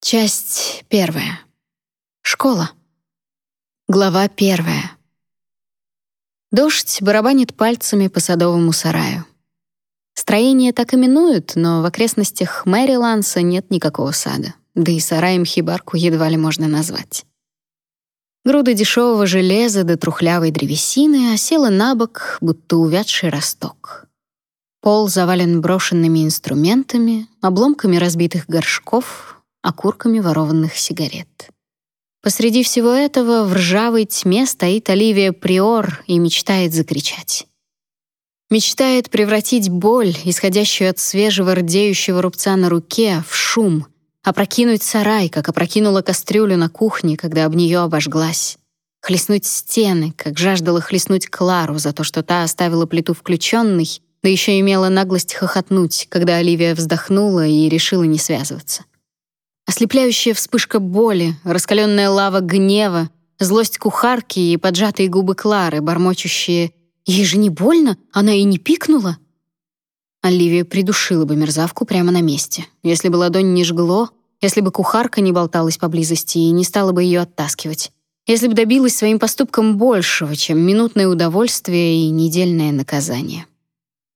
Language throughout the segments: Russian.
Часть первая. Школа. Глава первая. Дождь барабанит пальцами по садовому сараю. Строение так именуют, но в окрестностях Мэриланса нет никакого сада, да и сараем хибарку едва ли можно назвать. Груда дешевого железа до трухлявой древесины осела на бок, будто увядший росток. Пол завален брошенными инструментами, обломками разбитых горшков, окурками ворованных сигарет. Посреди всего этого в ржавой тьме стоит Оливия Приор и мечтает закричать. Мечтает превратить боль, исходящую от свежего рдеющего рубца на руке, в шум, опрокинуть сарай, как опрокинула кастрюлю на кухне, когда об нее обожглась, хлестнуть стены, как жаждала хлестнуть Клару за то, что та оставила плиту включенной, да еще имела наглость хохотнуть, когда Оливия вздохнула и решила не связываться. Ослепляющая вспышка боли, раскаленная лава гнева, злость кухарки и поджатые губы Клары, бормочущие «Ей же не больно? Она и не пикнула?» Оливия придушила бы мерзавку прямо на месте, если бы ладонь не жгло, если бы кухарка не болталась поблизости и не стала бы ее оттаскивать, если бы добилась своим поступком большего, чем минутное удовольствие и недельное наказание.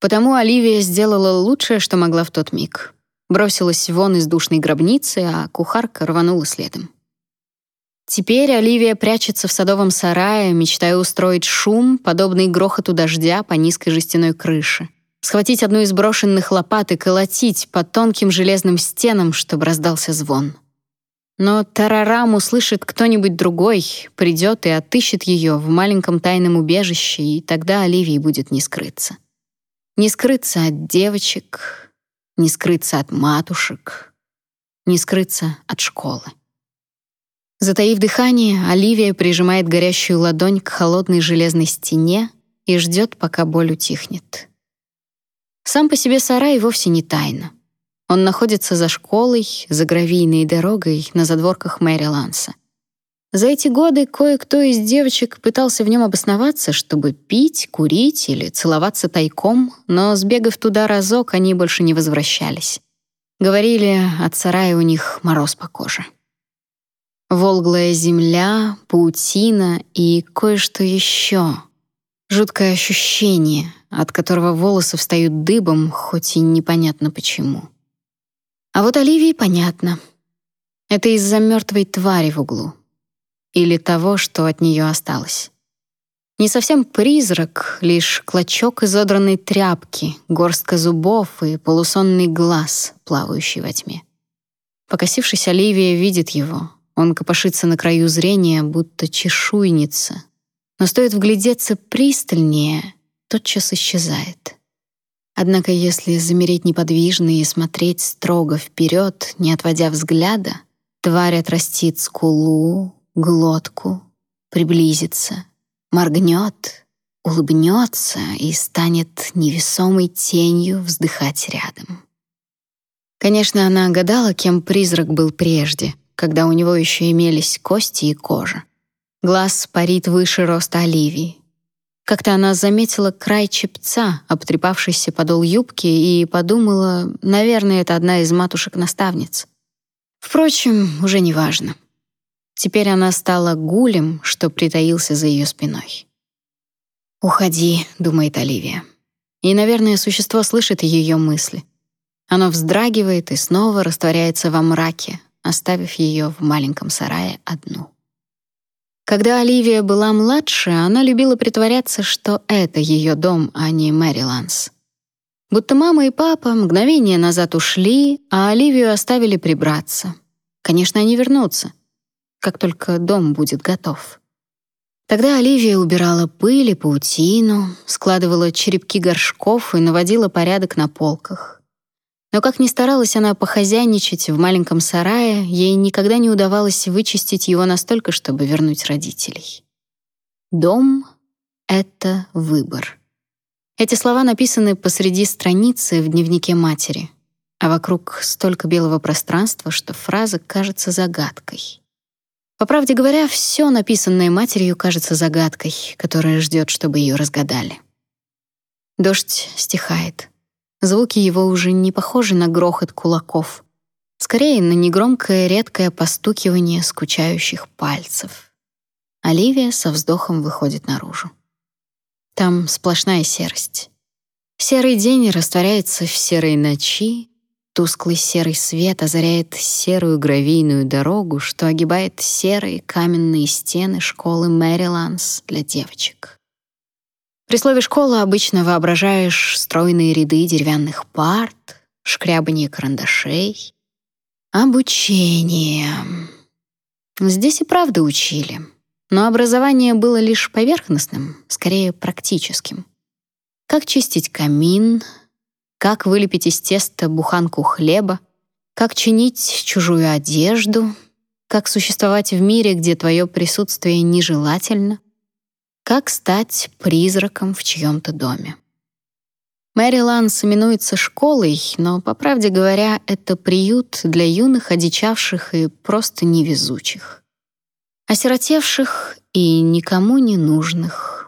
Потому Оливия сделала лучшее, что могла в тот миг бросилась вон из душной гробницы, а кухарка рванула следом. Теперь Оливия прячется в садовом сарае, мечтая устроить шум, подобный грохоту дождя по низкой жестяной крыше, схватить одну из брошенных лопат и колотить по тонким железным стенам, чтобы раздался звон. Но тарарам услышит кто-нибудь другой, придет и отыщет ее в маленьком тайном убежище, и тогда Оливии будет не скрыться. Не скрыться от девочек, не скрыться от матушек, не скрыться от школы. Затаив дыхание, Оливия прижимает горящую ладонь к холодной железной стене и ждет, пока боль утихнет. Сам по себе сарай вовсе не тайна. Он находится за школой, за гравийной дорогой на задворках Мэри Ланса. За эти годы кое-кто из девочек пытался в нем обосноваться, чтобы пить, курить или целоваться тайком, но, сбегав туда разок, они больше не возвращались. Говорили, от сарая у них мороз по коже. Волглая земля, паутина и кое-что еще. Жуткое ощущение, от которого волосы встают дыбом, хоть и непонятно почему. А вот Оливии понятно. Это из-за мертвой твари в углу или того, что от нее осталось. Не совсем призрак, лишь клочок изодранной тряпки, горстка зубов и полусонный глаз, плавающий во тьме. Покосившись, Оливия видит его. Он копошится на краю зрения, будто чешуйница. Но стоит вглядеться пристальнее, тотчас исчезает. Однако если замереть неподвижно и смотреть строго вперед, не отводя взгляда, тварь отрастит скулу, глотку, приблизится, моргнет, улыбнется и станет невесомой тенью вздыхать рядом. Конечно, она гадала, кем призрак был прежде, когда у него еще имелись кости и кожа. Глаз парит выше роста Оливии. Как-то она заметила край чепца, обтрепавшийся подол юбки, и подумала, наверное, это одна из матушек-наставниц. Впрочем, уже не важно. Теперь она стала гулем, что притаился за ее спиной. «Уходи», — думает Оливия. И, наверное, существо слышит ее мысли. Оно вздрагивает и снова растворяется во мраке, оставив ее в маленьком сарае одну. Когда Оливия была младше, она любила притворяться, что это ее дом, а не Мэриланс. Будто мама и папа мгновение назад ушли, а Оливию оставили прибраться. Конечно, они вернутся как только дом будет готов. Тогда Оливия убирала пыль и паутину, складывала черепки горшков и наводила порядок на полках. Но как ни старалась она похозяйничать в маленьком сарае, ей никогда не удавалось вычистить его настолько, чтобы вернуть родителей. Дом — это выбор. Эти слова написаны посреди страницы в дневнике матери, а вокруг столько белого пространства, что фраза кажется загадкой. По правде говоря, все написанное матерью кажется загадкой, которая ждет, чтобы ее разгадали. Дождь стихает. Звуки его уже не похожи на грохот кулаков. скорее на негромкое редкое постукивание скучающих пальцев. Оливия со вздохом выходит наружу. Там сплошная серость. Серый день растворяется в серой ночи, тусклый серый свет озаряет серую гравийную дорогу, что огибает серые каменные стены школы Мэриланс для девочек. При слове «школа» обычно воображаешь стройные ряды деревянных парт, шкрябанье карандашей. Обучение. Здесь и правда учили. Но образование было лишь поверхностным, скорее практическим. Как чистить камин, как вылепить из теста буханку хлеба, как чинить чужую одежду, как существовать в мире, где твое присутствие нежелательно, как стать призраком в чьем-то доме. Мэри Ланс именуется школой, но, по правде говоря, это приют для юных, одичавших и просто невезучих. Осиротевших и никому не нужных.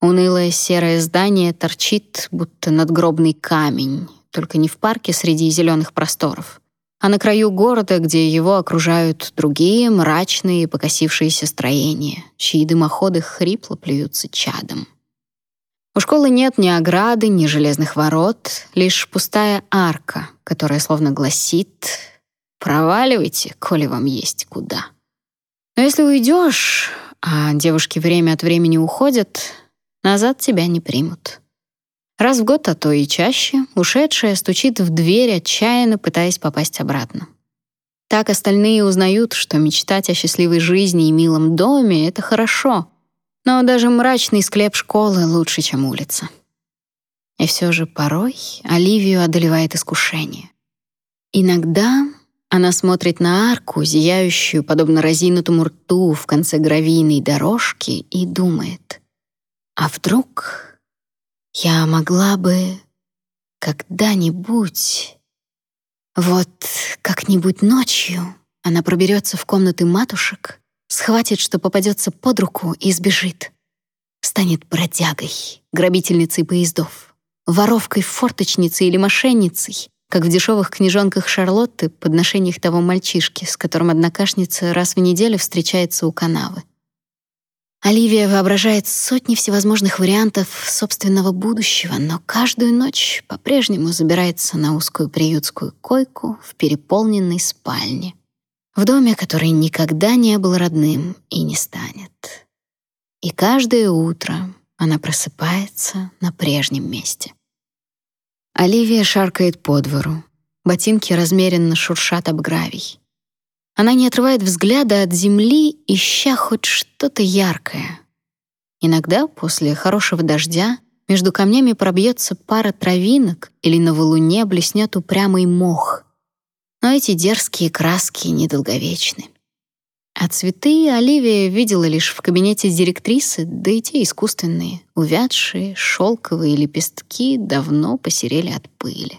Унылое серое здание торчит, будто надгробный камень, только не в парке среди зеленых просторов, а на краю города, где его окружают другие мрачные покосившиеся строения, чьи дымоходы хрипло плюются чадом. У школы нет ни ограды, ни железных ворот, лишь пустая арка, которая словно гласит «Проваливайте, коли вам есть куда». Но если уйдешь, а девушки время от времени уходят, назад тебя не примут. Раз в год, а то и чаще, ушедшая стучит в дверь, отчаянно пытаясь попасть обратно. Так остальные узнают, что мечтать о счастливой жизни и милом доме — это хорошо, но даже мрачный склеп школы лучше, чем улица. И все же порой Оливию одолевает искушение. Иногда она смотрит на арку, зияющую, подобно разинутому рту в конце гравийной дорожки, и думает, а вдруг я могла бы когда-нибудь... Вот как-нибудь ночью она проберется в комнаты матушек схватит, что попадется под руку и сбежит. Станет бродягой, грабительницей поездов, воровкой-форточницей или мошенницей, как в дешевых книжонках Шарлотты подношениях того мальчишки, с которым однокашница раз в неделю встречается у канавы. Оливия воображает сотни всевозможных вариантов собственного будущего, но каждую ночь по-прежнему забирается на узкую приютскую койку в переполненной спальне в доме, который никогда не был родным и не станет. И каждое утро она просыпается на прежнем месте. Оливия шаркает по двору. Ботинки размеренно шуршат об гравий. Она не отрывает взгляда от земли, ища хоть что-то яркое. Иногда после хорошего дождя между камнями пробьется пара травинок или на валуне блеснет упрямый мох — но эти дерзкие краски недолговечны. А цветы Оливия видела лишь в кабинете директрисы, да и те искусственные, увядшие, шелковые лепестки давно посерели от пыли.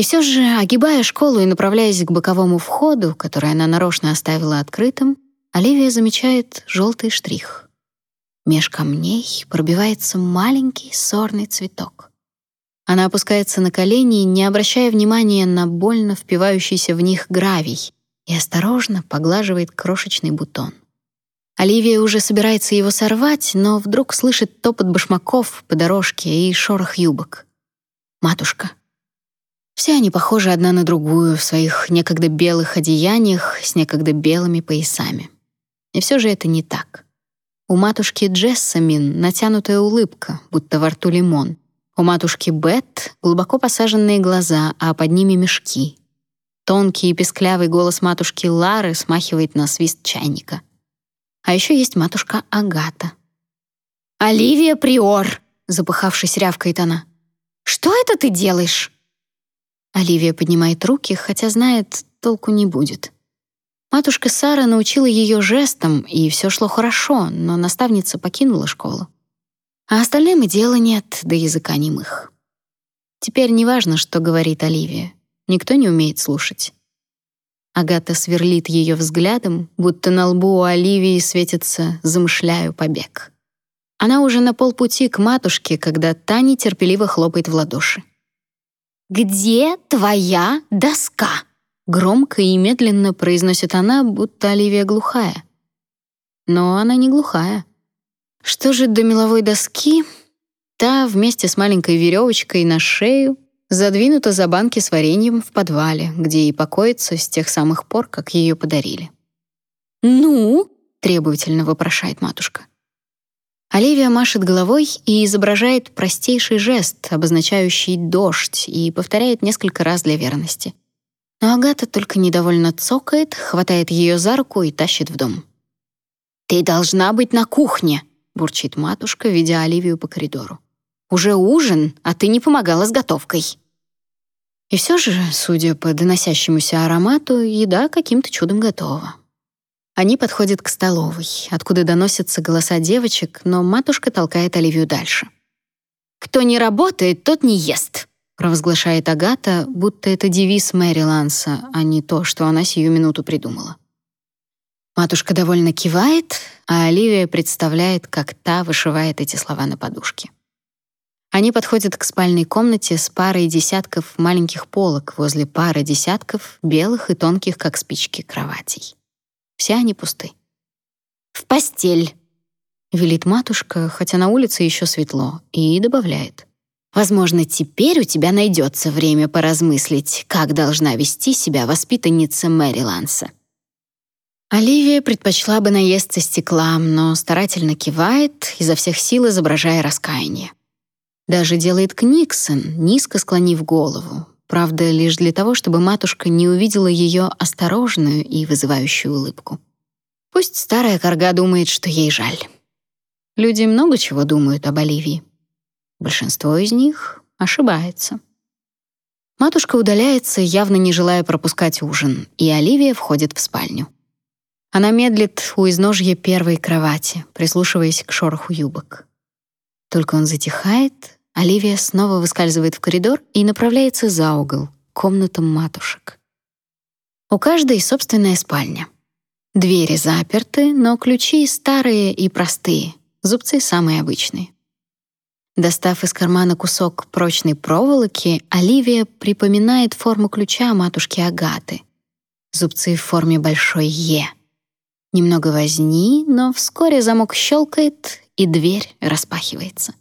И все же, огибая школу и направляясь к боковому входу, который она нарочно оставила открытым, Оливия замечает желтый штрих. Меж камней пробивается маленький сорный цветок. Она опускается на колени, не обращая внимания на больно впивающийся в них гравий, и осторожно поглаживает крошечный бутон. Оливия уже собирается его сорвать, но вдруг слышит топот башмаков по дорожке и шорох юбок. Матушка. Все они похожи одна на другую в своих некогда белых одеяниях с некогда белыми поясами. И все же это не так. У матушки Джессамин натянутая улыбка, будто во рту лимон, у матушки Бет глубоко посаженные глаза, а под ними мешки. Тонкий и песклявый голос матушки Лары смахивает на свист чайника. А еще есть матушка Агата. «Оливия Приор!» — запыхавшись, рявкает она. «Что это ты делаешь?» Оливия поднимает руки, хотя знает, толку не будет. Матушка Сара научила ее жестам, и все шло хорошо, но наставница покинула школу. А остальным и дела нет, да языка немых. Теперь неважно, что говорит Оливия. Никто не умеет слушать. Агата сверлит ее взглядом, будто на лбу у Оливии светится «замышляю побег». Она уже на полпути к матушке, когда та нетерпеливо хлопает в ладоши. «Где твоя доска?» Громко и медленно произносит она, будто Оливия глухая. Но она не глухая. Что же до меловой доски? Та вместе с маленькой веревочкой на шею задвинута за банки с вареньем в подвале, где и покоится с тех самых пор, как ее подарили. «Ну?» — требовательно вопрошает матушка. Оливия машет головой и изображает простейший жест, обозначающий дождь, и повторяет несколько раз для верности. Но Агата только недовольно цокает, хватает ее за руку и тащит в дом. «Ты должна быть на кухне!» — бурчит матушка, ведя Оливию по коридору. «Уже ужин, а ты не помогала с готовкой». И все же, судя по доносящемуся аромату, еда каким-то чудом готова. Они подходят к столовой, откуда доносятся голоса девочек, но матушка толкает Оливию дальше. «Кто не работает, тот не ест», провозглашает Агата, будто это девиз Мэри Ланса, а не то, что она сию минуту придумала. Матушка довольно кивает, а Оливия представляет, как та вышивает эти слова на подушке. Они подходят к спальной комнате с парой десятков маленьких полок возле пары десятков белых и тонких, как спички, кроватей. Все они пусты. «В постель!» — велит матушка, хотя на улице еще светло, и добавляет. «Возможно, теперь у тебя найдется время поразмыслить, как должна вести себя воспитанница Мэри Ланса». Оливия предпочла бы наесться стеклам, но старательно кивает, изо всех сил изображая раскаяние. Даже делает книксон, низко склонив голову, Правда, лишь для того, чтобы матушка не увидела ее осторожную и вызывающую улыбку. Пусть старая корга думает, что ей жаль. Люди много чего думают об Оливии. Большинство из них ошибается. Матушка удаляется, явно не желая пропускать ужин, и Оливия входит в спальню. Она медлит у изножья первой кровати, прислушиваясь к шороху юбок. Только он затихает, Оливия снова выскальзывает в коридор и направляется за угол, к комнатам матушек. У каждой собственная спальня. Двери заперты, но ключи старые и простые, зубцы самые обычные. Достав из кармана кусок прочной проволоки, Оливия припоминает форму ключа матушки Агаты. Зубцы в форме большой «Е». Немного возни, но вскоре замок щелкает, и дверь распахивается.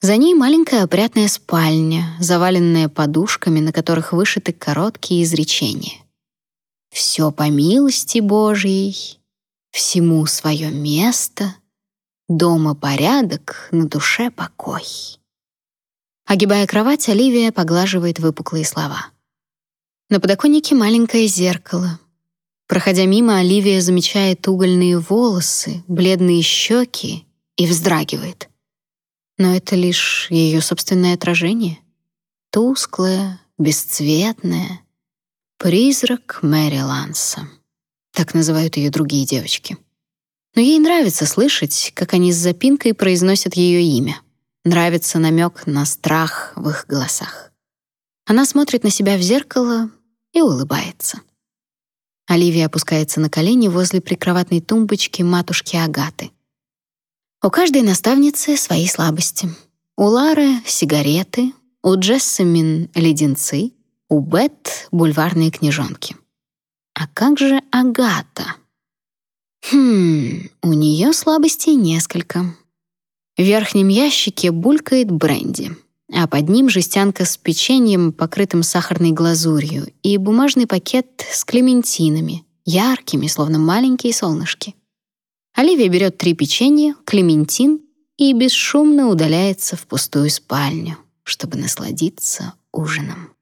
За ней маленькая опрятная спальня, заваленная подушками, на которых вышиты короткие изречения. «Все по милости Божьей, всему свое место, дома порядок, на душе покой». Огибая кровать, Оливия поглаживает выпуклые слова. На подоконнике маленькое зеркало. Проходя мимо, Оливия замечает угольные волосы, бледные щеки и вздрагивает — но это лишь ее собственное отражение. Тусклое, бесцветное. Призрак Мэри Ланса. Так называют ее другие девочки. Но ей нравится слышать, как они с запинкой произносят ее имя. Нравится намек на страх в их голосах. Она смотрит на себя в зеркало и улыбается. Оливия опускается на колени возле прикроватной тумбочки матушки Агаты. У каждой наставницы свои слабости. У Лары — сигареты, у Джессамин — леденцы, у Бет — бульварные книжонки. А как же Агата? Хм, у нее слабостей несколько. В верхнем ящике булькает бренди, а под ним жестянка с печеньем, покрытым сахарной глазурью, и бумажный пакет с клементинами, яркими, словно маленькие солнышки. Оливия берет три печенья, клементин и бесшумно удаляется в пустую спальню, чтобы насладиться ужином.